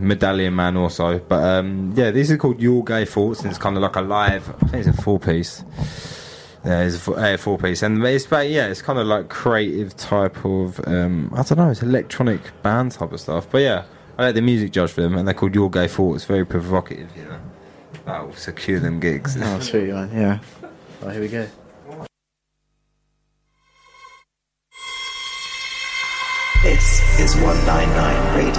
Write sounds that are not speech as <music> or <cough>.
Medallion Man also. But um, yeah, these are called Your Gay Thoughts, and it's kind of like a live. I think it's a four piece. Yeah, it's a four-piece. and it's about yeah, it's kind of like creative type of um, I don't know, it's electronic band type of stuff. But yeah, I let the music judge for them, and they're called Your Gay Thoughts. Very provocative, you know. That'll secure them gigs. Oh, sweet man. Yeah. <laughs> Well, here we go. This is 199 Radio.